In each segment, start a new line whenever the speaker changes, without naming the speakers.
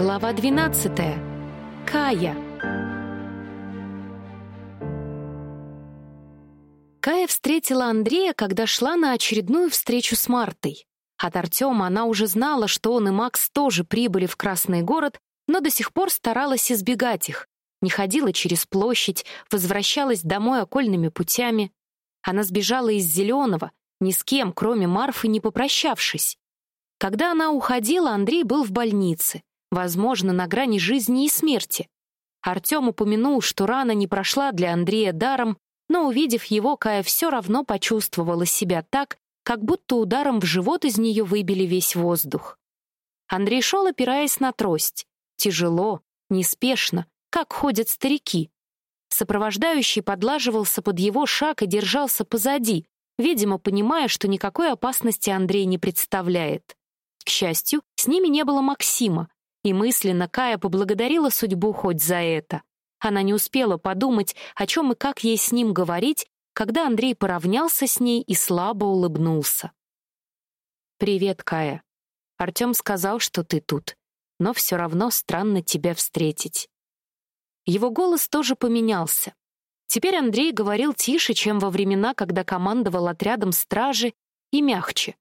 Глава 12. Кая. Кая встретила Андрея, когда шла на очередную встречу с Мартой. От Артема она уже знала, что он и Макс тоже прибыли в Красный город, но до сих пор старалась избегать их. Не ходила через площадь, возвращалась домой окольными путями. Она сбежала из Зеленого, ни с кем, кроме Марфы, не попрощавшись. Когда она уходила, Андрей был в больнице возможно, на грани жизни и смерти. Артем упомянул, что рана не прошла для Андрея даром, но, увидев его, Кая все равно почувствовала себя так, как будто ударом в живот из нее выбили весь воздух. Андрей шел, опираясь на трость. Тяжело, неспешно, как ходят старики. Сопровождающий подлаживался под его шаг и держался позади, видимо, понимая, что никакой опасности Андрей не представляет. К счастью, с ними не было Максима, и мысленно Кая поблагодарила судьбу хоть за это. Она не успела подумать, о чем и как ей с ним говорить, когда Андрей поравнялся с ней и слабо улыбнулся. «Привет, Кая. Артем сказал, что ты тут, но все равно странно тебя встретить». Его голос тоже поменялся. Теперь Андрей говорил тише, чем во времена, когда командовал отрядом стражи, и мягче.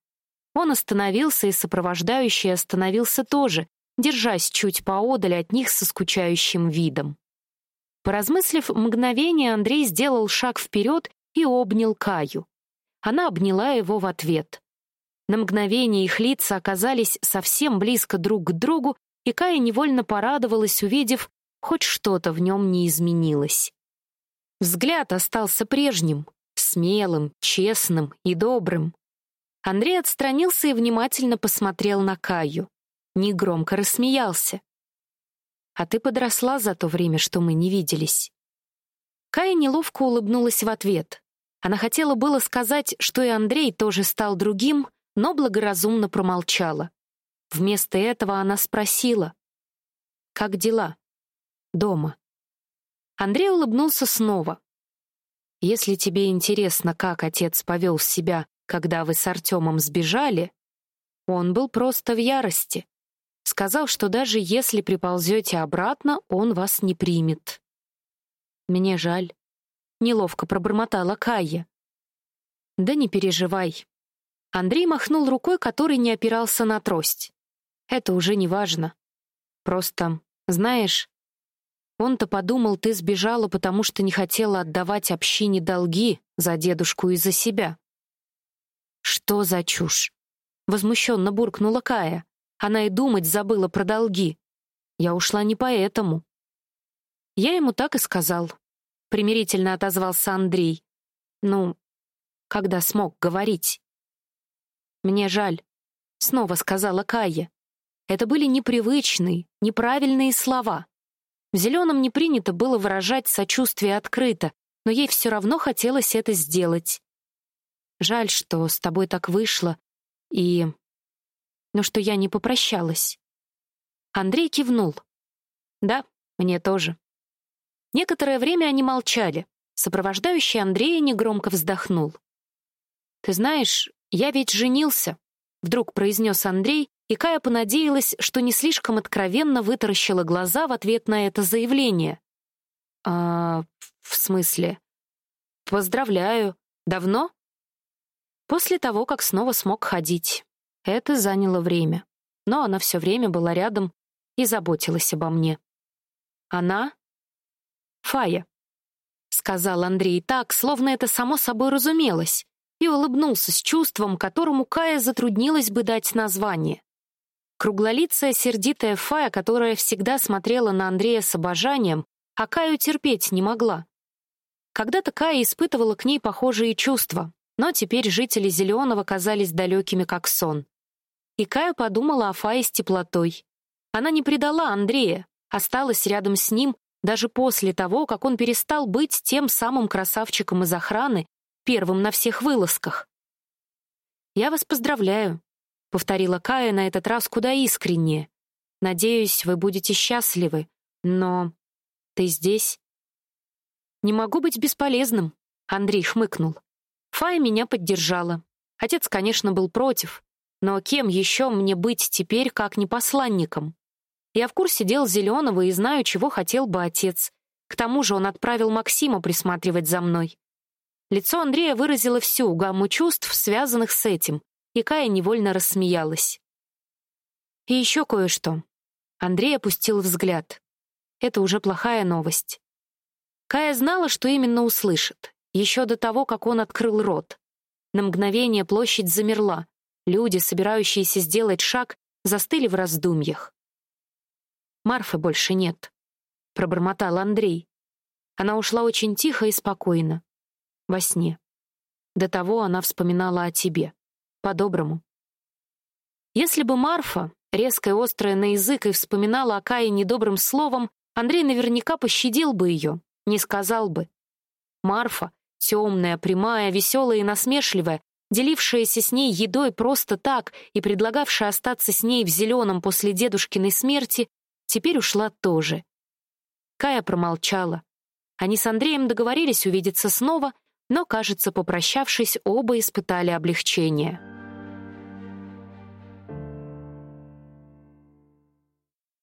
Он остановился, и сопровождающий остановился тоже, держась чуть поодаль от них со скучающим видом. Поразмыслив мгновение, Андрей сделал шаг вперед и обнял Каю. Она обняла его в ответ. На мгновение их лица оказались совсем близко друг к другу, и Кая невольно порадовалась, увидев, хоть что-то в нем не изменилось. Взгляд остался прежним, смелым, честным и добрым. Андрей отстранился и внимательно посмотрел на Каю негромко рассмеялся. «А ты подросла за то время, что мы не виделись». Кая неловко улыбнулась в ответ. Она хотела было сказать, что и Андрей тоже стал другим, но благоразумно промолчала. Вместо этого она спросила. «Как дела?» «Дома». Андрей улыбнулся снова. «Если тебе интересно, как отец повел себя, когда вы с Артемом сбежали, он был просто в ярости. Сказал, что даже если приползете обратно, он вас не примет. Мне жаль. Неловко пробормотала Кая. Да не переживай. Андрей махнул рукой, который не опирался на трость. Это уже не важно. Просто, знаешь, он-то подумал, ты сбежала, потому что не хотела отдавать общине долги за дедушку и за себя. Что за чушь? Возмущенно буркнула Кая. Она и думать забыла про долги. Я ушла не поэтому. Я ему так и сказал. Примирительно отозвался Андрей. Ну, когда смог говорить. Мне жаль, снова сказала Кая. Это были непривычные, неправильные слова. В зеленом не принято было выражать сочувствие открыто, но ей все равно хотелось это сделать. Жаль, что с тобой так вышло, и но что я не попрощалась. Андрей кивнул. Да, мне тоже. Некоторое время они молчали. Сопровождающий Андрея негромко вздохнул. Ты знаешь, я ведь женился, вдруг произнес Андрей, и Кая понадеялась, что не слишком откровенно вытаращила глаза в ответ на это заявление. А, в смысле? Поздравляю. Давно? После того, как снова смог ходить. Это заняло время, но она все время была рядом и заботилась обо мне. Она — Фая, — сказал Андрей так, словно это само собой разумелось, и улыбнулся с чувством, которому Кая затруднилась бы дать название. Круглолицая, сердитая Фая, которая всегда смотрела на Андрея с обожанием, а Каю терпеть не могла. Когда-то Кая испытывала к ней похожие чувства, но теперь жители Зеленого казались далекими как сон. И Кая подумала о Фае с теплотой. Она не предала Андрея, осталась рядом с ним даже после того, как он перестал быть тем самым красавчиком из охраны, первым на всех вылазках. «Я вас поздравляю», — повторила Кая на этот раз куда искреннее. «Надеюсь, вы будете счастливы, но ты здесь?» «Не могу быть бесполезным», — Андрей хмыкнул. Фая меня поддержала. Отец, конечно, был против. Но кем еще мне быть теперь, как не посланником? Я в курсе дел Зеленого и знаю, чего хотел бы отец. К тому же он отправил Максима присматривать за мной. Лицо Андрея выразило всю гамму чувств, связанных с этим, и Кая невольно рассмеялась. И еще кое-что. Андрей опустил взгляд. Это уже плохая новость. Кая знала, что именно услышит, еще до того, как он открыл рот. На мгновение площадь замерла. Люди, собирающиеся сделать шаг, застыли в раздумьях. Марфы больше нет, пробормотал Андрей. Она ушла очень тихо и спокойно, во сне. До того она вспоминала о тебе, по-доброму. Если бы Марфа, резкая и острая на язык, и вспоминала о Кае недобрым словом, Андрей наверняка пощадил бы ее, не сказал бы. Марфа, темная, прямая, веселая и насмешливая, делившаяся с ней едой просто так и предлагавшая остаться с ней в зеленом после дедушкиной смерти, теперь ушла тоже. Кая промолчала. Они с Андреем договорились увидеться снова, но, кажется, попрощавшись, оба испытали облегчение.